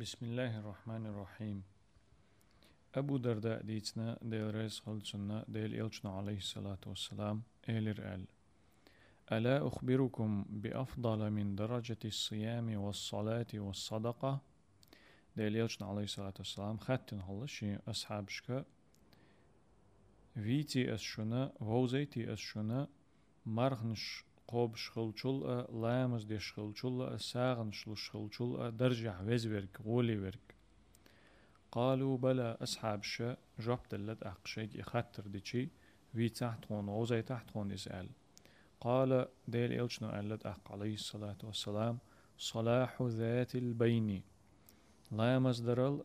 بسم الله الرحمن الرحيم أبو درداء ديتنا ديل ريس خلصنا ديل إلشنا عليه الصلاة والسلام إيلر آل ألا أخبركم بأفضل من درجة الصيام والصلاة والصدقة ديل إلشنا عليه الصلاة والسلام خاتن هلشي أصحاب شكا فيتي أسشنا ووزيتي أسشنا مرغنش قوب شخلچول لامز دي شخلچول ساغن شل شخلچول درجع وزورك غولي ورك قالوا بلى أصحاب شا جبت اللد أقشيك يخطر ديشي في تحتون وزي تحتون يسأل قال ديل إلشنو ألد أق عليه الصلاة والسلام صلاح ذات البين لا مصدرل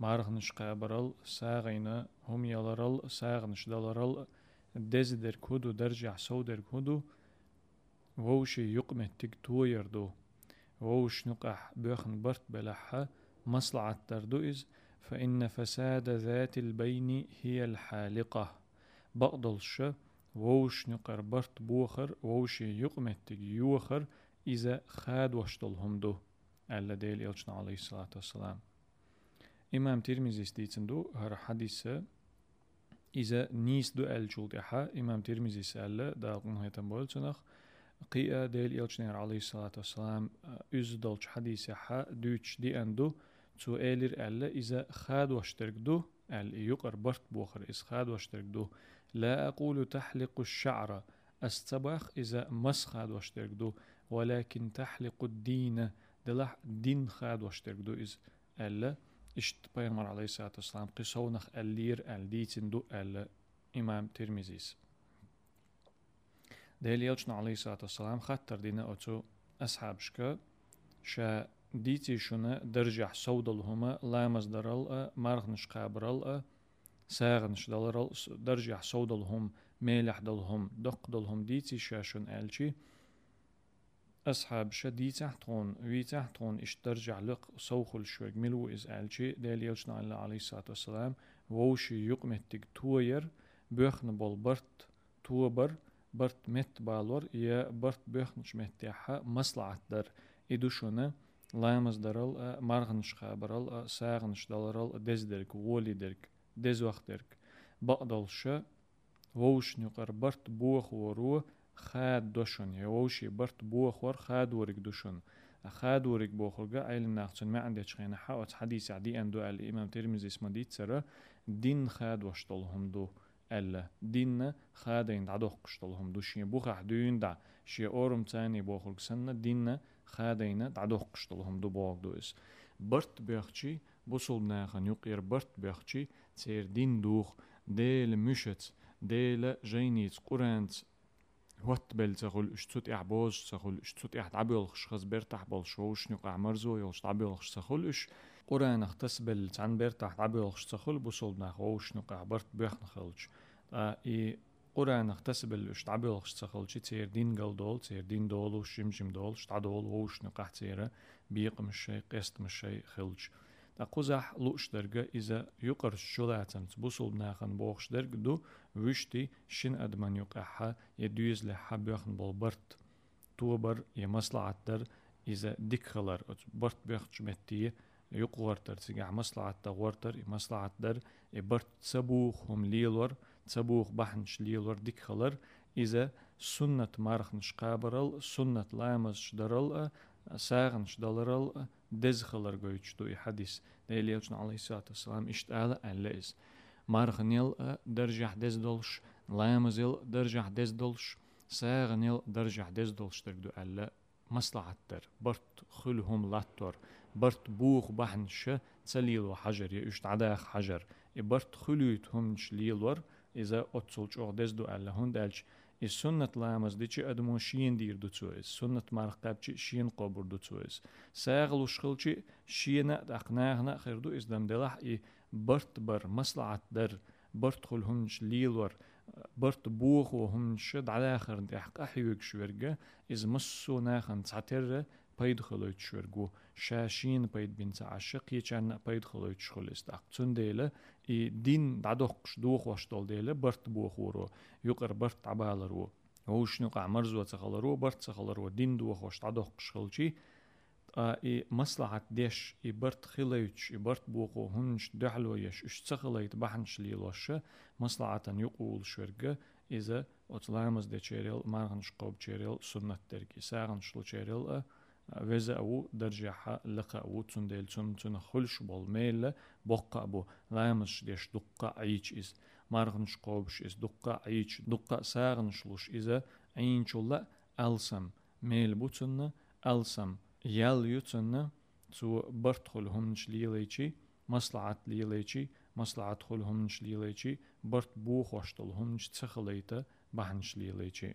مارغنش قابرل ساغينا هم يلرل ساغنش دلرل دزدر كودو درجع سودر كودو ووشي يقمت تك تويردو ووش نقح بيخن برت بلحة مصلعة تردو إز فإن فساد ذات البين هي الحالقة. بقدلش ووش نقر برت بوخر ووشي يقمت تك يوخر إذا خاد وشتلهم دو. ألا ديل إلشنا عليه الصلاة والسلام. إمام ترمزي ستيتندو هر حديثة إذا نيس دو ألجول إمام ترمزي سألة دا قنهيتن بولتنخ قيا ديل إلشنير عليه الصلاة والسلام أز دولش حديث حا دوش دي أندو تو إيلر ألا إذا خاد واشترك دو ال يقر برت بوخر إذا خاد واشترك دو. لا أقول تحلق الشعر استبخ إذا مس خاد واشترك دو ولكن تحلق الدين دلح دين خاد واشترك دو إذا ألا إشت بيغمر عليه الصلاة والسلام قصونخ اللير الديتن دو ألا إمام ترمزيس ديل يلشنا عليه الصلاة والسلام خطر دينا أتو أصحاب شكا شا ديتي شنا درجع سودلهما لامز درل مرغنش قابرل ساغنش دلرل درجع سودلهم ميلح دلهم دق دلهم ديتي شاشن ألشي أصحاب شدي تحتون وي تحتون إش ترجع لق سوخل شوك ملو إز ألشي ديل يلشنا عليه الصلاة والسلام ووشي يقمتك توير بيخن بولبرت توبر برت مت بالور يا برت بيخنش متيحة مصلعة در إدوشونا لامز درل مرغنش خابرل ساغنش دلرل دزدرك وولي درك دز وقت درك بقدلش ووش نقر برت بوخ ورو خاد دوشن يا ووشي برت بوخ ور خاد ورك دوشن خاد ورك بوخرجا عيل ناخذ ما عندي خينا حاوت حديث عدي أندو الإمام ترمزي اسمه ديت سرا دين خاد وشتلهم دو eller dinne gaden da doch gestolhum du shi buha dün da shi orum tsani bohul sanna dinne gaden da doch gestolhum du bog du is bert berchi busul nagen yuqir bert berchi tser din duh del mushet del jainits qurants اعبوز تقول اشتوت احد عبيل خشخص بيرتح بول شوش نقع مرزو يوش عبيل خش تقول اش قرآن اختصبل تان بيرتح عبيل خش تقول بوصل ناخ وش نقع برت بيخ نخلش اي قرآن اختصبل اش عبيل خش تقول تير دين قل دول تير دين دول وشم شم دول شتعدول وش نقع تيرا بيق مش قست مش خلش قزح لوش درجة إذا يقر شلاتن بوصل ناخن بوخش درج دو وشتي شن أدمن يقعها يدوز لحا بيخن بالبرت توبر يمصلعت در إذا ديك خلر برت بيخش متي يقورتر تسجع مصلعت تغورتر مصلعت در برت تسبوخ هم ليلور تسبوخ بحنش ليلور ديك خلر إذا سنة مارخنش قابرل سنة لامز شدرل ساغنش دلرل دز خلر گویچ دو حدیث دیلی الچن علیه الصلاة والسلام اشت آل ألئز مارغنيل درجة دز دولش لامزيل درجة دز دولش ساغنيل درجة دز دولش تردو ألا مصلحة در برت خلهم لاتور برت بوخ بحنش تسليل حجر يشت عداخ حجر برت خلويت هم شليلور إذا أتصلش أو دز دو ألا هون دالش السنة لامز دي چي أدمو شين دير دو تسويس سنة مرقب چي شين قبر دو تسويس ساغل وشخل چي شينا دقناغنا خير دو إزدام دلح إي برت بر مصلعة در برت خل هنش ليلور برت بوخ وهنش على آخر دي حق أحيوك شويرجا إز مسو ناخن تعتر بيد خلويت شورجو شاشين بيد بنت عشق يچان بيد خلويت شخلست أقتون ديلا إي دين دعدوقش دوخ واشتول ديلا برت بوخورو يقر برت عبالرو ووش نقع مرزو تخلرو برت تخلرو دين دوخ واش دعدوقش خلشي اي مصلحة ديش اي برت خليتش اي برت بوقو هنش دحلو يش اش تخليت بحنش ليلوش مصلحة يقول شرقة إذا أطلامز دي تشيريل مارغنش قوب تشيريل سنة تركي ساغنش veze avu derceha leka avu tun del tun tun hulş bol meyle bokka abu layamış diş dukka ayç iz marğınş qobş iz dukka ayç dukka sağınş luş ize ayinçulla alsam meyl butunna alsam yal yutunna tu bartxulhum nişliyeleyçi maslahat liyeleyçi maslahat xulhum nişliyeleyçi bart bu xoştulhum niştsaxılayta bahnişliyeleyçi